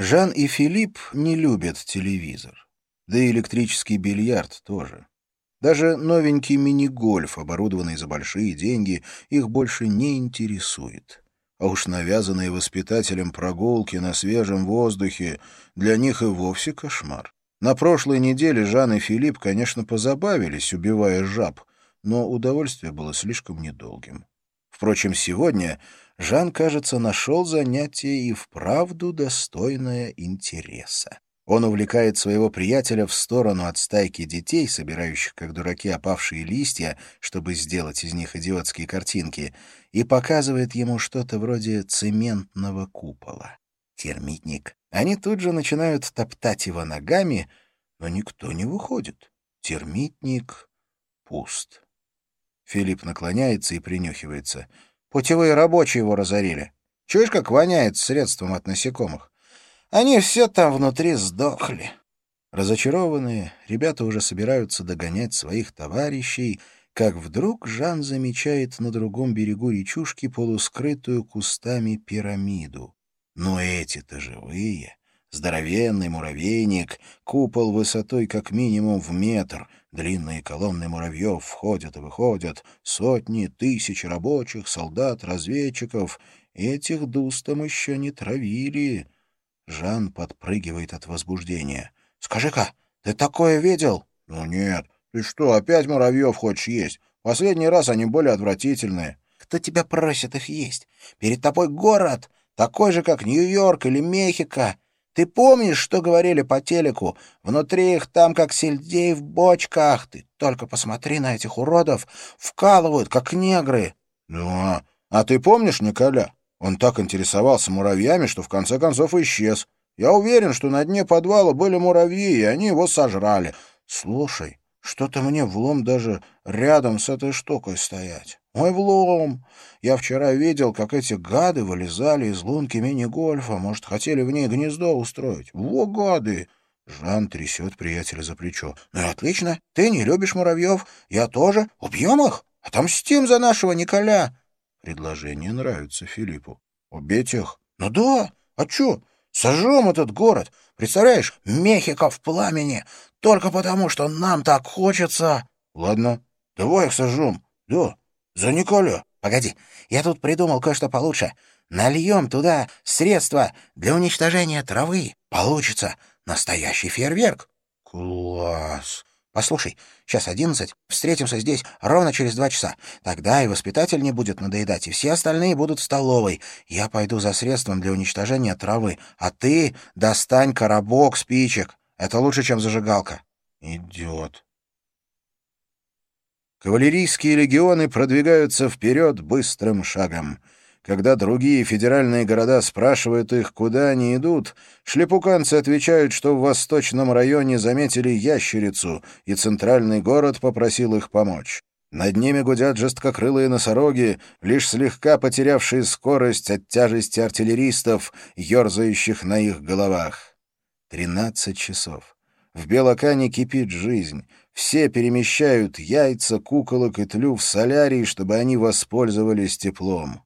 Жан и Филипп не любят телевизор. Да и электрический бильярд тоже. Даже новенький мини-гольф, оборудованный за большие деньги, их больше не интересует. А уж навязанные воспитателем прогулки на свежем воздухе для них и вовсе кошмар. На прошлой неделе Жан и Филипп, конечно, позабавились, убивая жаб, но удовольствие было слишком недолгим. Впрочем, сегодня Жан, кажется, нашел занятие и вправду достойное интереса. Он увлекает своего приятеля в сторону от стайки детей, собирающих, как дураки, опавшие листья, чтобы сделать из них идиотские картинки, и показывает ему что-то вроде цементного купола. Термитник. Они тут же начинают топтать его ногами, но никто не выходит. Термитник пуст. Филипп наклоняется и принюхивается. Путевые рабочие его разорили. Чуешь, как воняет средством от насекомых? Они все там внутри сдохли. Разочарованные, ребята уже собираются догонять своих товарищей, как вдруг Жан замечает на другом берегу речушки полускрытую кустами пирамиду. Но эти-то живые. Здоровенный муравейник, купол высотой как минимум в метр, длинные колонны муравьев входят и выходят, сотни, тысяч рабочих, солдат, разведчиков. Этих дустом еще не травили. Жан подпрыгивает от возбуждения. — Скажи-ка, ты такое видел? — Ну нет. Ты что, опять муравьев хочешь есть? Последний раз они более отвратительные. — Кто тебя просит их есть? Перед тобой город такой же, как Нью-Йорк или Мехико. Ты помнишь, что говорили по телеку? Внутри их там, как сельдей в бочках. Ты только посмотри на этих уродов. Вкалывают, как негры. Ну, а, а ты помнишь Николя? Он так интересовался муравьями, что в конце концов исчез. Я уверен, что на дне подвала были муравьи, и они его сожрали. Слушай, что-то мне влом даже рядом с этой штукой стоять. Ой, влом! Я вчера видел, как эти гады вылезали из лунки мини-гольфа. Может, хотели в ней гнездо устроить. Во, гады! Жан трясет приятеля за плечо. «Ну и отлично. Ты не любишь муравьев. Я тоже. Убьем их? Отомстим за нашего Николя!» Предложение нравится Филиппу. «Убить их?» «Ну да. А чё? Сожжем этот город. Представляешь, Мехико в пламени. Только потому, что нам так хочется». «Ладно. Давай их сожжем. Да, за Николя». Погоди, я тут придумал кое-что получше. Нальем туда средства для уничтожения травы. Получится настоящий фейерверк. Класс. Послушай, сейчас одиннадцать, встретимся здесь ровно через два часа. Тогда и воспитатель не будет надоедать, и все остальные будут в столовой. Я пойду за средством для уничтожения травы, а ты достань коробок спичек. Это лучше, чем зажигалка. Идет. Кавалерийские легионы продвигаются вперед быстрым шагом. Когда другие федеральные города спрашивают их, куда они идут, шлепуканцы отвечают, что в восточном районе заметили ящерицу, и центральный город попросил их помочь. Над ними гудят жесткокрылые носороги, лишь слегка потерявшие скорость от тяжести артиллеристов, ерзающих на их головах. Тринадцать часов. В Белокане кипит жизнь. Все перемещают яйца, куколок и тлю в солярий, чтобы они воспользовались теплом.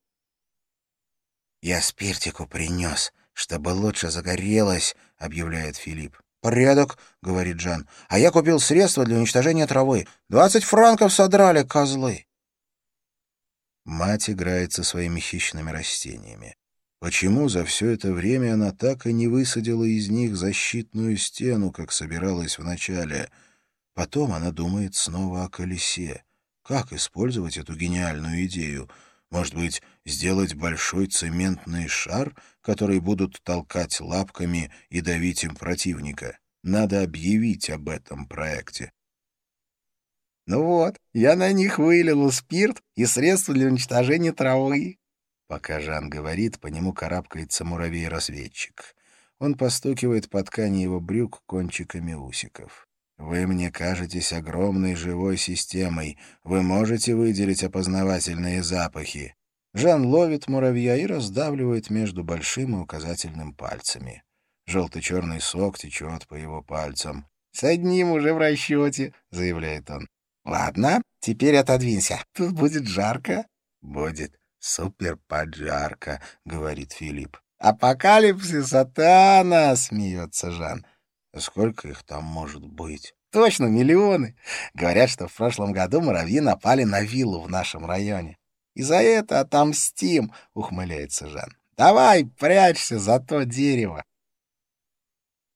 «Я спиртику принес, чтобы лучше загорелось», — объявляет Филипп. «Порядок», — говорит Жан. «А я купил средства для уничтожения травы. Двадцать франков содрали, козлы». Мать играет со своими хищными растениями. Почему за все это время она так и не высадила из них защитную стену, как собиралась вначале — Потом она думает снова о колесе. Как использовать эту гениальную идею? Может быть, сделать большой цементный шар, который будут толкать лапками и давить им противника? Надо объявить об этом проекте. «Ну вот, я на них вылил спирт и средства для уничтожения травы». Пока Жан говорит, по нему карабкается муравей-разведчик. Он постукивает по ткани его брюк кончиками усиков. Вы мне кажетесь огромной живой системой. Вы можете выделить опознавательные запахи. Жан ловит муравья и раздавливает между большим и указательным пальцами. Желто-черный сок течет по его пальцам. «С одним уже в расчете», — заявляет он. «Ладно, теперь отодвинься. Тут будет жарко». «Будет супер поджарко», — говорит Филипп. «Апокалипсис Атана!» — смеется Жан. «Сколько их там может быть?» «Точно, миллионы. Говорят, что в прошлом году муравьи напали на виллу в нашем районе. И за это отомстим!» — ухмыляется Жан. «Давай, прячься за то дерево!»